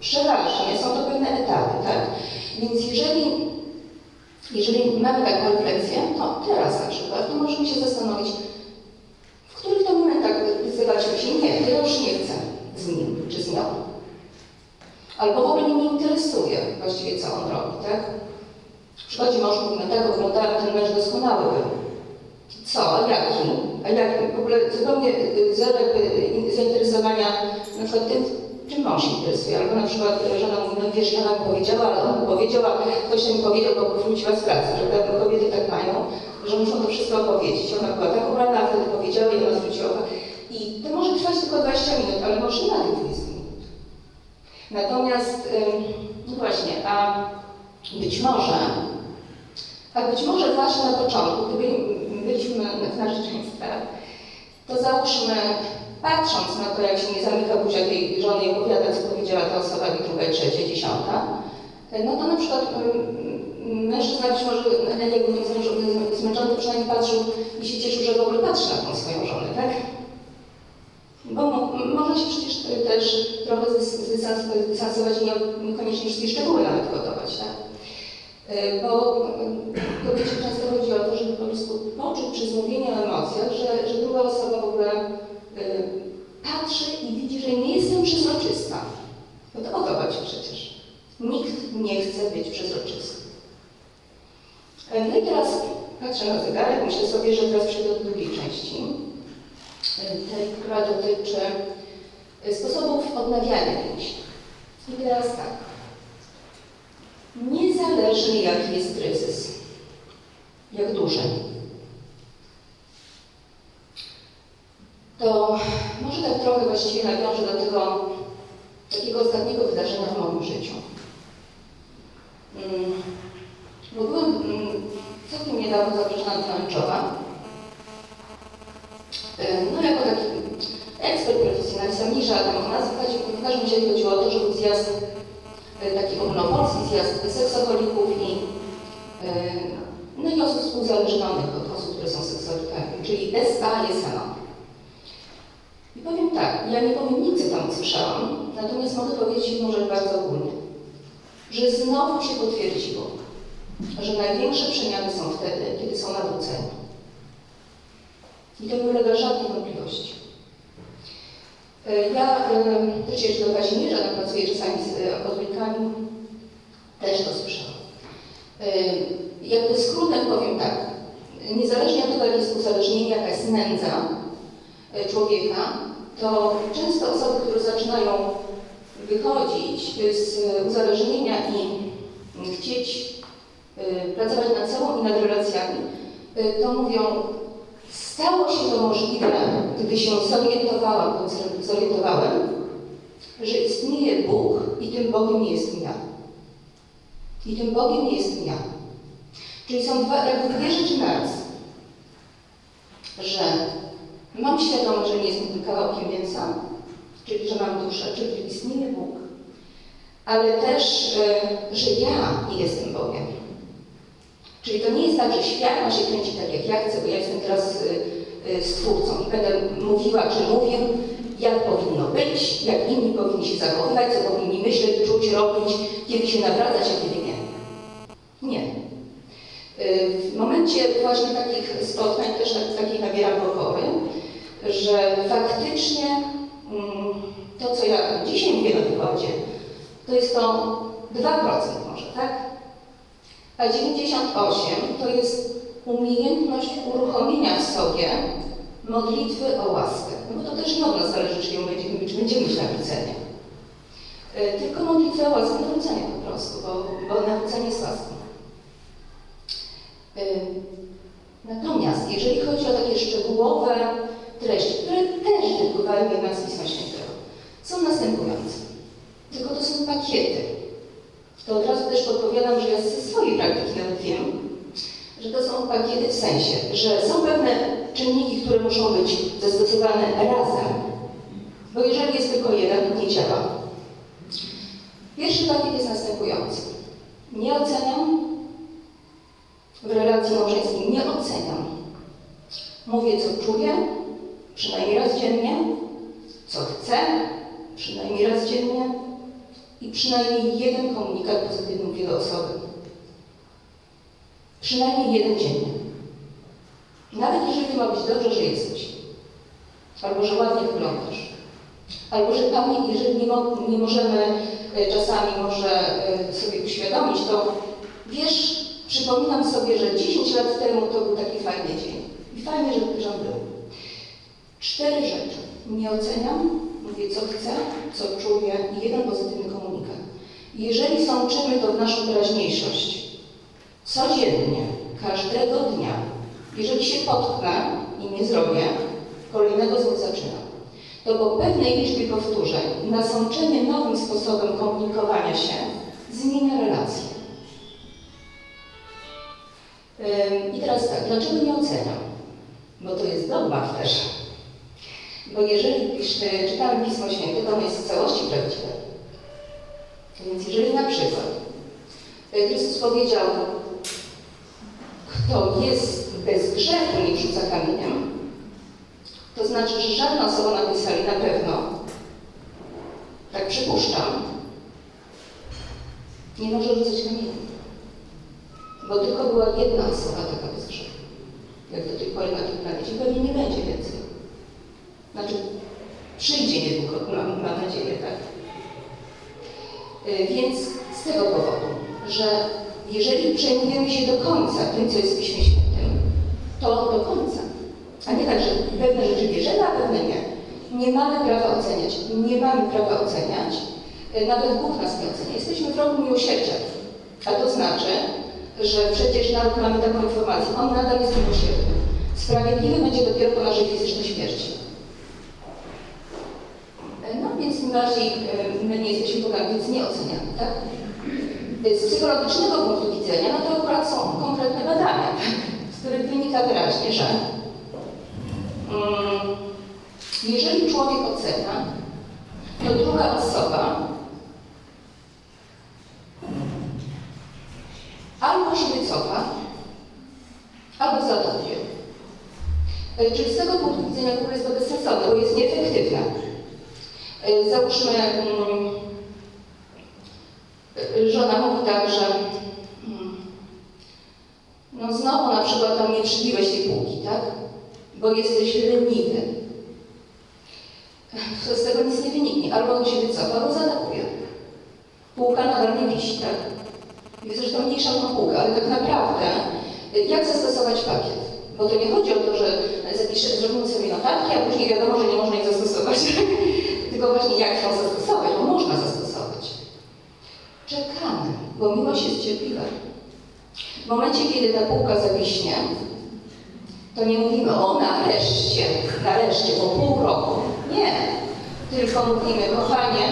Przeważnie są to pewne etapy, tak? Więc jeżeli, jeżeli mamy taką refleksję, to teraz na przykład, to możemy się zastanowić, w których to momentach zdecydowaliśmy się, nie, ja już nie chcę z nim czy z nią. Albo w ogóle nie interesuje właściwie, co on robi, tak? Przychodzi mąż, mówimy, tak, oglądałem ten męż doskonały był. Co? A jaki? A jak w ogóle zupełnie y, zero y, zainteresowania na przykład tym, czym mąż się interesuje. Albo na przykład żona mówi, no wiesz, ona mi powiedziała, ale on mi powiedział, a ktoś mi powiedział, bo wróciła z pracy, że te kobiety tak mają, że muszą to wszystko opowiedzieć. Ona była tak ubrana, wtedy powiedziała i ona zwróciła. I to może trwać tylko 20 minut, ale może nie na tych 20 minut. Natomiast, no właśnie, a być może, a być może właśnie na początku, gdy byliśmy w narzeczeństwach, to załóżmy, patrząc na to, jak się nie zamyka buzia tej żony i opowiada, co powiedziała ta osoba i druga, trzecia, dziesiąta, no to na przykład mm, mężczyzna być może, był zmęczony- przynajmniej patrzył i się cieszył, że w ogóle patrzy na tą swoją żonę, tak? Bo mo- można się przecież też trochę zdystansować i nie- niekoniecznie wszystkie szczegóły nawet gotować, tak? Y, Bo y, kobiecie często chodzi o to, żeby po prostu poczuć przez mówienie o emocjach, że, że druga osoba w ogóle y, patrzy i widzi, że nie jestem przezroczysta. Bo to o to chodzi przecież. Nikt nie chce być przezroczysty. Y, No i teraz patrzę na zegarek, myślę sobie, że teraz przejdę do drugiej części, tej, która dotyczy sposobów odnawiania mięśni. I teraz tak. Niezależnie jaki jest kryzys, jak duży, to może tak trochę właściwie nawiążę do tego takiego ostatniego wydarzenia w moim życiu. Mm, Bo byłam mm, całkiem niedawno zaproszona do Męczowa. No jako taki ekspert, profesjonalista, mniejsza tam o nas, w każdym- razie chodziło o to, że był zjazd e, taki ogólnopolski zjazd seksoholików i, e, no i osób współzależnionych od osób, które są seksoholikami, czyli SA i SNO. I powiem tak, ja nie powiem nic, co tam usłyszałam, natomiast mogę powiedzieć jedną rzecz bardzo ogólnie, że znowu się potwierdziło, że największe przemiany są wtedy, kiedy są nawróceni. I to nie ulega żadnej wątpliwości. E, Ja jeżdżę do Kazimierza, tam pracuję czasami z katolikami, też to słyszałam. E, Jakby skrótem powiem tak, niezależnie od tego, jakie jest uzależnienie, jaka jest nędza e, człowieka, to często osoby, które zaczynają wychodzić z uzależnienia i chcieć pracować nad sobą i nad relacjami, to mówią, Stało się to możliwe, gdy się zorientowałam, zorientowałem, że istnieje Bóg i tym Bogiem jestem ja. I tym Bogiem jestem ja. Czyli są dwa, jakby dwie rzeczy naraz. Że mam świadomość, że nie jestem tym kawałkiem mięsa, czyli że mam duszę, czyli istnieje Bóg, ale też, y, że ja nie jestem Bogiem. Czyli to nie jest tak, że świat ma się kręcić tak, jak ja chcę, bo ja jestem teraz y, y, stwórcą i będę mówiła, czy mówił, jak powinno być, jak inni powinni się zachowywać, co powinni myśleć, czuć, robić, kiedy się nawracać, a kiedy nie. Nie. Y, W momencie właśnie takich spotkań też tak- takiej nabieram pokory, że faktycznie mm, to, co ja dzisiaj mówię na wykładzie, to jest to 2% może, tak? A 98 to jest umiejętność uruchomienia w sobie modlitwy o łaskę. No bo to też nie od nas zależy, czy, ją będziemy, czy będziemy mieć nawrócenie. E, Tylko modlitwę o łaskę nawrócenia po prostu, bo, bo nawrócenie jest łaską. E, Natomiast jeżeli chodzi o takie szczegółowe treści, które też wypływają jednak z Pisma Świętego, są następujące. Tylko to są pakiety. To od razu też podpowiadam, że ja ze swojej praktyki nawet wiem, że to są pakiety w sensie, że są pewne czynniki, które muszą być zastosowane razem, bo jeżeli jest tylko jeden, nie działa. Pierwszy pakiet jest następujący. Nie oceniam w relacji małżeńskiej, nie oceniam. Mówię, co czuję, przynajmniej raz dziennie, co chcę, przynajmniej raz dziennie i przynajmniej jeden komunikat pozytywny do osoby. Przynajmniej jeden dziennie. Nawet jeżeli ma być dobrze, że jesteś, albo że ładnie wyglądasz, albo że Pani, jeżeli nie, mo nie możemy e, czasami może e, sobie uświadomić, to wiesz, przypominam sobie, że 10 lat temu to był taki fajny dzień. I fajnie, że, że był. Cztery rzeczy. Nie oceniam, mówię co chcę, co czuję i jeden pozytywny komunikat. Jeżeli sączymy to w naszą teraźniejszość, codziennie, każdego dnia, jeżeli się potknę i nie zrobię, kolejnego znów zaczynam. To po pewnej liczbie powtórzeń nasączenie nowym sposobem komunikowania się zmienia relacje. I teraz tak, dlaczego nie oceniam? Bo to jest dogmat też. Bo jeżeli czytamy Pismo Święte, to ono jest w całości prawdziwe. Więc jeżeli na przykład e, Chrystus powiedział, kto jest bez grzechu, nie rzuca kamieniem, to znaczy, że żadna osoba na tej sali na pewno, tak przypuszczam, nie może rzucać kamieniem. Bo tylko była jedna osoba taka bez grzechu. Jak do tej pory na tym planecie. Pewnie nie będzie więcej. Znaczy, przyjdzie niedługo, mam, mam nadzieję, tak? Y, Więc z tego powodu, że jeżeli przejmujemy się do końca tym, co jest w Piśmie Świętym, to do końca. A nie tak, że pewne rzeczy bierzemy, a pewne nie. Nie mamy prawa oceniać. Nie mamy prawa oceniać. Y, Nawet Bóg nas nie ocenia. Jesteśmy w roku miłosierdzia. A to znaczy, że przecież nawet mamy taką informację, on nadal jest miłosierny. Sprawiedliwy będzie dopiero po naszej fizycznej śmierci. No więc tym bogami, więc nie oceniamy, tak? Z psychologicznego punktu widzenia, no to akurat są konkretne badania, z których wynika wyraźnie, że mm, jeżeli człowiek ocenia, to druga osoba albo się wycofa, albo zadowoli. Czyli z tego punktu widzenia w ogóle jest to bezsensowne, bo jest nieefektywne. Załóżmy, e, żona mówi tak, że mm, no znowu na przykład tam nie przybiłeś tej półki, tak? Bo jesteś leniwy. Z tego nic nie wyniknie. Albo on się wycofa, albo zaatakuje. Półka nadal nie wisi, tak? Jest zresztą mniejsza ma półka, ale tak naprawdę jak zastosować pakiet? Bo to nie chodzi o to, że zapiszę, zrobimy sobie notatki, a później wiadomo, że nie można ich zastosować. [LAUGHS] Tylko właśnie jak ją zastosować, bo można zastosować. Czekamy, bo miłość jest cierpliwa. W momencie, kiedy ta półka zawiśnie, to nie mówimy o nareszcie, nareszcie, po pół roku. Nie. Tylko mówimy, kochanie,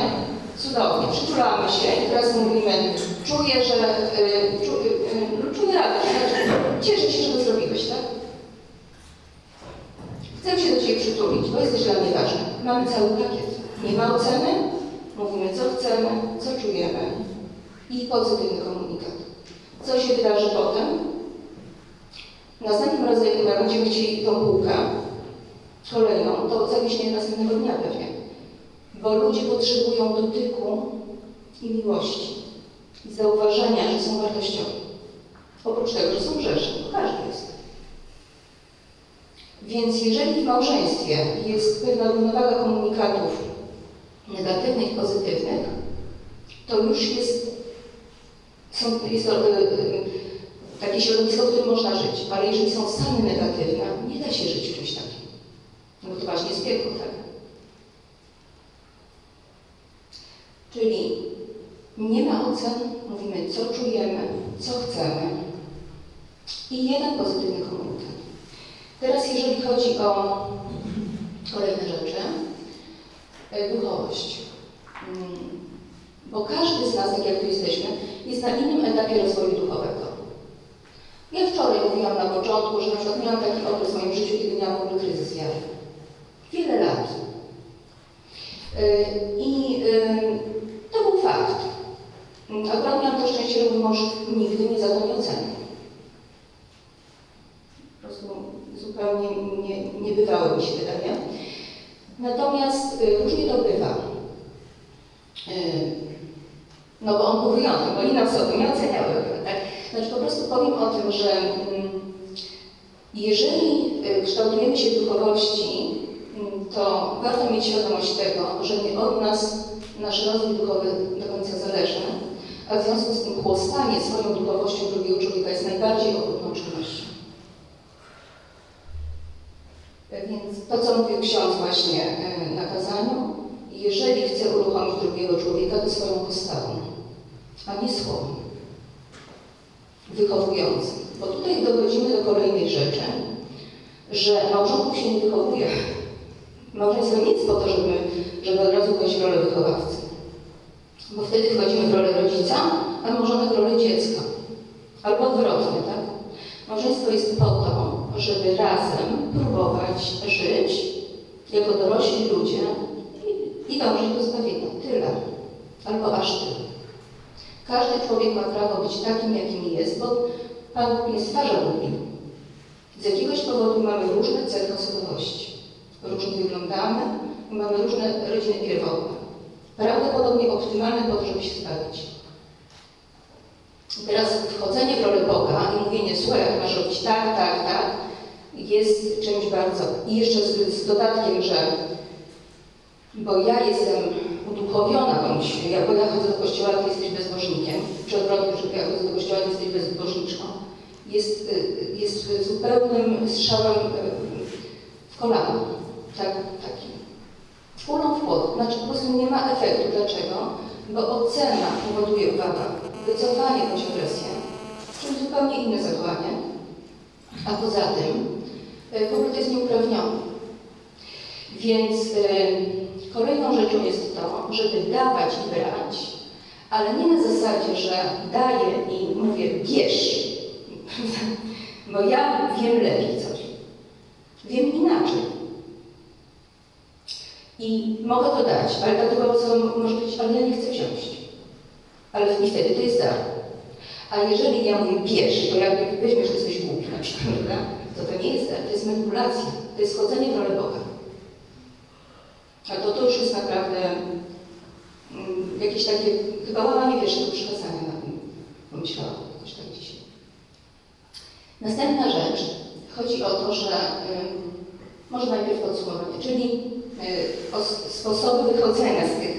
cudownie, przytulamy się i teraz mówimy, czuję, że y, y, y, czuję radość, znaczy cieszę się, że to zrobiłeś, tak? Chcę się do Ciebie przytulić, bo jesteś dla mnie ważny. Mamy cały pakiet. Nie ma oceny, mówimy co chcemy, co czujemy i pozytywny komunikat. Co się wydarzy potem? Następnym razem, jak będziemy chcieli tą półkę kolejną, to zawiśnie następnego dnia pewnie. Bo ludzie potrzebują dotyku i miłości i zauważenia, że są wartościowi. Oprócz tego, że są grzeszni, bo każdy jest. Więc jeżeli w małżeństwie jest pewna równowaga komunikatów negatywnych i pozytywnych, to już jest, są, jest to y, y, takie środowisko, w którym można żyć. Ale jeżeli są same negatywne, nie da się żyć w czymś takim. No bo to właśnie jest piekło, tak? Czyli nie ma ocen, mówimy co czujemy, co chcemy i jeden pozytywny komunikat. Teraz jeżeli chodzi o kolejne rzeczy, e, duchowość. Mm, Bo każdy z nas, tak jak tu jesteśmy, jest na innym etapie rozwoju duchowego. Ja wczoraj mówiłam na początku, że na przykład miałam taki okres w moim życiu, kiedy miałam w ogóle kryzys wiary. Wiele lat. Yy, I yy, to był fakt. Akurat miałam to szczęście, że mąż nigdy mnie za to nie ocenił. Po prostu zupełnie nie, nie mi się wydaje. Natomiast yy, różnie to bywa. Yy, No wyjątkiem, bo inne osoby nie oceniały tak? Znaczy po prostu powiem o tym, że mm, jeżeli y, kształtujemy się w duchowości, mm, to warto mieć świadomość tego, że nie od nas nasz rozwój duchowy do końca zależy, a w związku z tym chłostanie swoją duchowością drugiego człowieka jest najbardziej okrutną czynnością. Więc to, co mówił ksiądz właśnie y, na kazaniu, jeżeli chce uruchomić drugiego człowieka, to swoją postawą, a nie słowem wychowującym. Bo tutaj dochodzimy do kolejnej rzeczy, że małżonków się nie wychowuje. Małżeństwo nie jest po to, żeby, żeby od razu wejść w rolę wychowawcy. Bo wtedy wchodzimy w rolę rodzica, a małżonek w rolę dziecka. Albo odwrotnie, tak? Małżeństwo jest po to, żeby razem próbować żyć jako dorośli ludzie i, i dążyć do zbawienia. Tyle. Albo aż tyle. Każdy człowiek ma prawo być takim, jakim jest, bo Pan Bóg nie stwarza ludzi. Z jakiegoś powodu mamy różne cechy osobowości. Różnie wyglądamy mamy różne rodziny pierwotne. Prawdopodobnie optymalne po to, żeby się zbawić. Teraz wchodzenie w rolę Boga i mówienie, słuchaj, jak masz robić tak, tak, tak, jest czymś bardzo... I jeszcze z, z dodatkiem, że bo ja jestem uduchowiona bądź, ja, bo ja chodzę do kościoła, to jesteś bezbożnikiem, czy odwrotnie, że ja chodzę do kościoła, to jesteś bezbożniczką, jest, y, jest zupełnym strzałem y, w kolano, tak, taki. Kulą w płot, znaczy po prostu nie ma efektu. Dlaczego? Bo ocena powoduje, uwaga, wycofanie bądź agresję, czyli zupełnie inne zachowanie, a poza tym y, ogóle to jest nieuprawnione. Więc y, Kolejną rzeczą jest to, żeby dawać i brać, ale nie na zasadzie, że daję i mówię bierz, [LAUGHS] bo ja wiem lepiej coś. Wiem inaczej. I mogę to dać, ale druga osoba może powiedzieć, ale ja nie chcę wziąć. Ale i wtedy to jest dar. A jeżeli ja mówię bierz, to jak weźmiesz, to jesteś głupi na przykład, to to nie jest dar, to jest manipulacja, to jest wchodzenie w rolę Boga. A to, to już jest naprawdę mm, jakieś takie, chyba łamanie pierwszego przykazania na tym pomyślałam jakoś tak dzisiaj. Następna rzecz, chodzi o to, że y, może najpierw podsumowanie, czyli o sposoby wychodzenia z tych,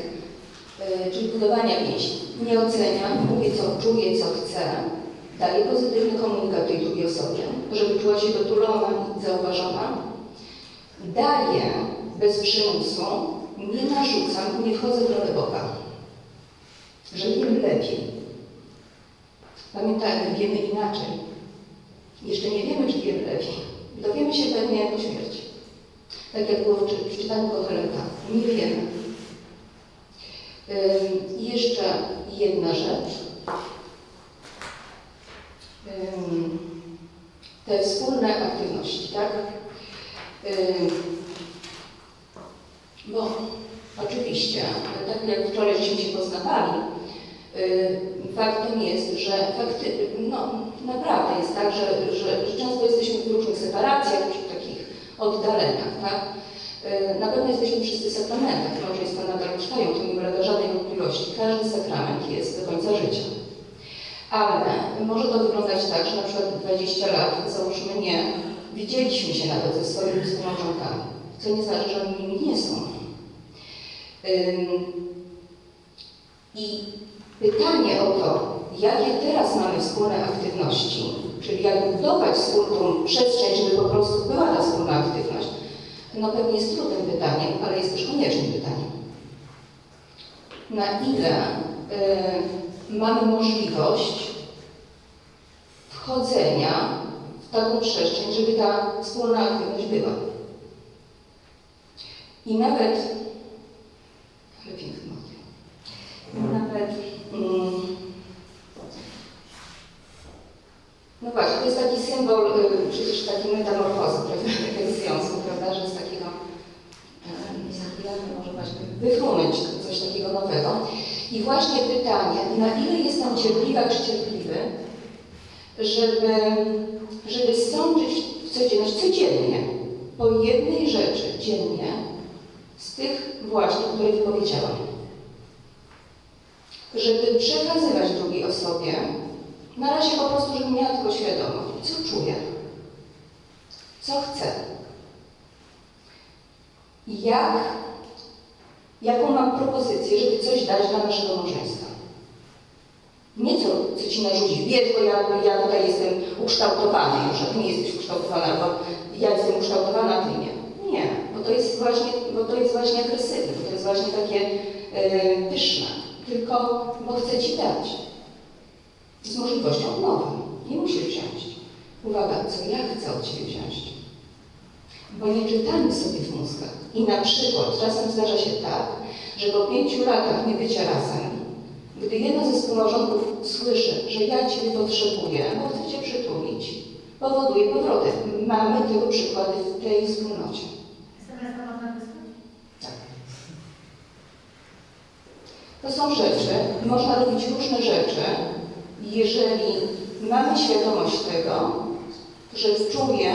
y, czyli budowania więzi. Nie oceniam, mówię co czuję, co chcę, daję pozytywny komunikat tej drugiej osobie, żeby czuła się dotulona zauważona. Daję bez przymusu, nie narzucam, nie wchodzę w rolę Boga. Że wiem lepiej. Pamiętajmy, wiemy inaczej. Jeszcze nie wiemy, czy wiemy lepiej. Dowiemy się pewnie po śmierci. Tak jak było w, czy, w czytaniu Kohelenka. Nie wiemy. Jeszcze jedna rzecz. Te wspólne aktywności, tak? Bo oczywiście, tak jak wczoraj żeśmy się poznawali, yy, faktem jest, że fakty, no, naprawdę jest tak, że, że, że często jesteśmy w różnych separacjach, w takich oddaleniach, tak? Yy, na pewno jesteśmy wszyscy sakramentach, małżeństwa nadal trwają, to nie ulega żadnej wątpliwości. Każdy sakrament jest do końca życia. Ale może to wyglądać tak, że na przykład 20 lat, załóżmy nie, widzieliśmy się nawet ze swoimi współmałżonkami, co nie znaczy, że oni nimi nie są. I pytanie o to, jakie teraz mamy wspólne aktywności, czyli jak budować wspólną przestrzeń, żeby po prostu była ta wspólna aktywność, no pewnie jest trudnym pytaniem, ale jest też koniecznym pytaniem. Na ile y, mamy możliwość wchodzenia w taką przestrzeń, żeby ta wspólna aktywność była. I nawet, ale piękny motyw. nawet, mm, no właśnie, to jest taki symbol, y, przecież taki metamorfozy, prawda, takiego związku, prawda, że z takiego, y, niezabijamy może właśnie wyfrunąć coś takiego nowego. I właśnie pytanie, na ile jestem cierpliwa czy cierpliwy, żeby, żeby sądzić w codzienność, codziennie, po jednej rzeczy dziennie, z tych właśnie, które wypowiedziałam. Żeby przekazywać drugiej osobie, na razie po prostu, żebym miała tylko świadomość, co czuję, co chcę, jak, jaką mam propozycję, żeby coś dać dla naszego małżeństwa. Nie co, co ci narzucić, wiesz, bo ja, ja tutaj jestem ukształtowany już, a ty nie jesteś ukształtowana, albo ja jestem ukształtowana, a ty nie. Nie, bo to jest właśnie, bo to jest właśnie agresywne, bo to jest właśnie takie yy, pyszne. Tylko, bo chcę ci dać. Z możliwością odmowy. Nie musisz wziąć. Uwaga, co ja chcę od ciebie wziąć. Bo nie czytamy sobie w mózgach. I na przykład czasem zdarza się tak, że po pięciu latach niebycia razem, gdy jedna ze współmałżonków słyszy, że ja Ciebie potrzebuję, bo chcę Cię przytulić, powoduje powroty. Mamy tego przykłady w tej wspólnocie. Tak. To są rzeczy, można robić różne rzeczy, jeżeli mamy świadomość tego, że czuję,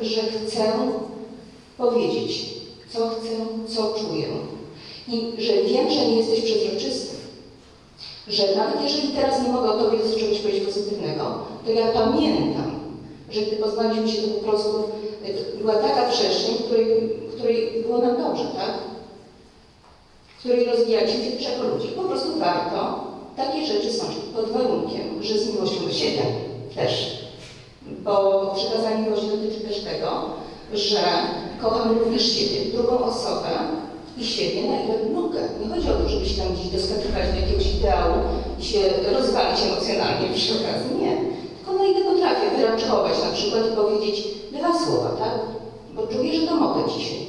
że chcę powiedzieć, co chcę, co czuję. I że wiem, że nie jesteś przezroczysty. Że nawet jeżeli teraz nie mogę o Tobie czegoś powiedzieć pozytywnego, to ja pamiętam, że gdy poznaliśmy się, to po prostu y, była taka przestrzeń, w której, której było nam dobrze, tak? W której rozwijaliśmy się jako ludzi. Po prostu warto takie rzeczy sądzić pod warunkiem, że z miłością do siebie też. Bo przekazanie miłości dotyczy też tego, że kocham również siebie, drugą osobę i siebie na ile mogę. Nie chodzi o to, żeby się tam gdzieś doskakiwać do jakiegoś ideału i się rozwalić emocjonalnie przy okazji. Nie. Tylko na ile potrafię wyraczkować na przykład i powiedzieć dwa słowa, tak? Bo czuję, że to mogę dzisiaj.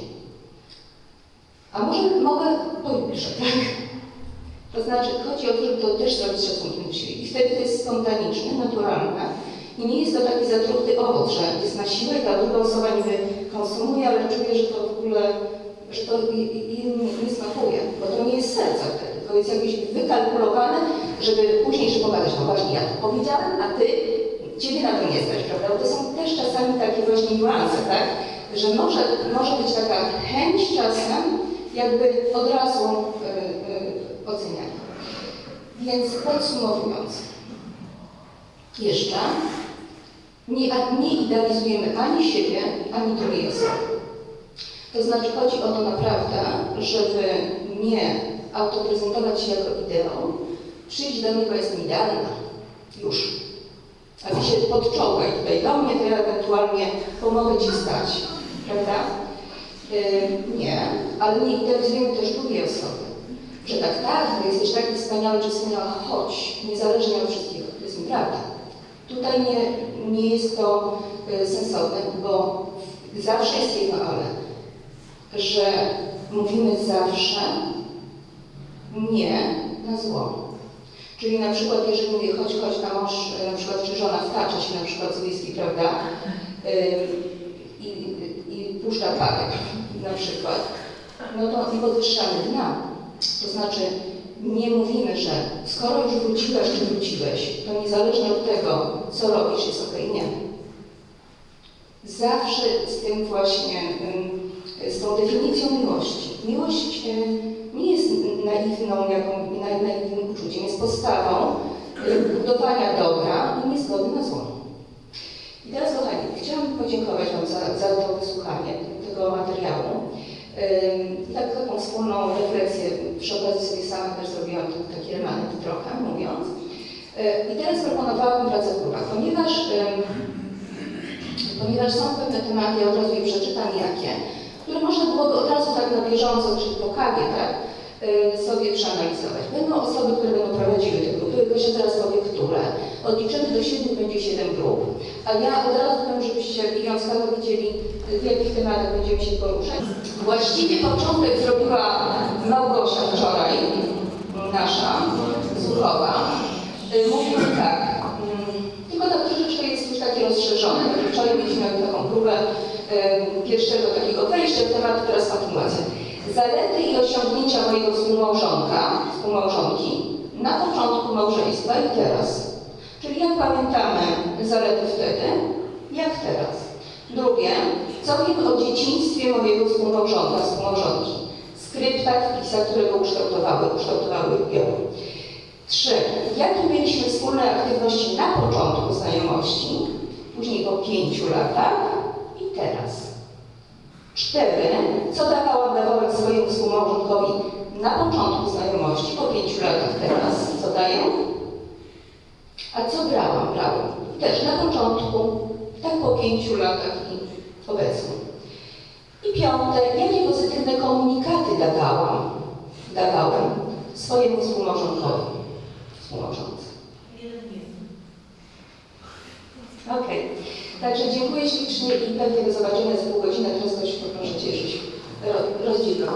A może mogę pojutrze, tak? To znaczy, chodzi o to, to też zrobić z szacunkiem do siebie. I wtedy to jest spontaniczne, naturalne. I nie jest to taki zatruty owoc, że jest na siłę i ta druga osoba niby konsumuje, ale czuje, że to w ogóle, że to nie, smakuje. Bo to nie jest serce wtedy. To jest jakieś wykalkulowane, żeby później jeszcze pokazać, no właśnie ja to powiedziałem, a ty, ciebie na to nie stać, prawda? Bo to są też czasami takie właśnie niuanse, tak? Że może, może być taka chęć czasem, jakby od razu oceniania. Więc podsumowując, jeszcze nie, nie idealizujemy ani siebie, ani drugiej osoby. To znaczy chodzi o to naprawdę, żeby nie autoprezentować się jako ideał, przyjść do niego, jestem idealna, już. A ty się podczołgaj tutaj do mnie, to ja ewentualnie pomogę ci stać, prawda? Yy, nie, ale nie idealizujemy też drugiej osoby. Że tak, tak, jesteś tak wspaniały czy wspaniała, chodź, niezależnie od wszystkiego. To jest nieprawda. Tutaj nie, nie jest to y, sensowne, bo zawsze jest jedno ale, że mówimy zawsze nie na zło. Czyli na przykład, jeżeli mówię chodź, chodź, a mąż, y, na przykład, czy żona wtacza się na przykład z whisky, prawda, y, i, i puszcza parę na przykład, no to nie podwyższamy dna. To znaczy, nie mówimy, że skoro już wróciłeś czy wróciłeś, to niezależnie od tego, co robisz, jest okej. Nie. Zawsze z tym właśnie, z tą definicją miłości. Miłość nie jest naiwną, jaką, naiwnym uczuciem, jest postawą budowania dobra i niezgody na zło. I teraz, kochani, chciałam podziękować Wam za, za to wysłuchanie tego materiału. Tak, taką wspólną refleksję przy okazji sobie sama też zrobiłam taki remanent trochę, mówiąc. I teraz proponowałabym pracę w grupach, ponieważ, ponieważ są pewne tematy, ja od razu je przeczytam jakie, które można byłoby od razu tak na bieżąco, czyli po kawie, tak, sobie przeanalizować. Będą osoby, które będą prowadziły te grupy, Gosia teraz powie, które. Odliczymy do siedmiu, będzie siedem grup. A ja od razu powiem, żebyście wiązkowo widzieli, w jakich tematach będziemy się poruszać. Właściwie początek zrobiła Małgosia wczoraj, nasza, Słuchowa. Y, Mówimy tak, mm, tylko tak troszeczkę jest już takie rozszerzone. Wczoraj mieliśmy taką próbę y, pierwszego takiego wejścia w temat, teraz kontynuacja. Zalety i osiągnięcia mojego współmałżonka, współmałżonki na początku małżeństwa i teraz. Czyli jak pamiętamy zalety wtedy, jak teraz. Drugie, co wiem o dzieciństwie mojego współmałżonka, współmałżonki. Skryptach, wpisach, które go ukształtowały, ukształtowały ją. Trzy, jakie mieliśmy wspólne aktywności na początku znajomości, później po pięciu latach i teraz. Cztery, co dawałam, dawałem swojemu współmałżonkowi na początku znajomości, po pięciu latach teraz, co daję? A co brałam? Brałam też na początku, tak po pięciu latach i obecnie. I piąte, jakie pozytywne komunikaty dawałam, dawałem swojemu współmałżonkowi, współmałżonce. Okej, także dziękuję ślicznie i pewnie do zobaczenia za pół godziny. Teraz też poproszę cię, żebyś ro- rozdzielał.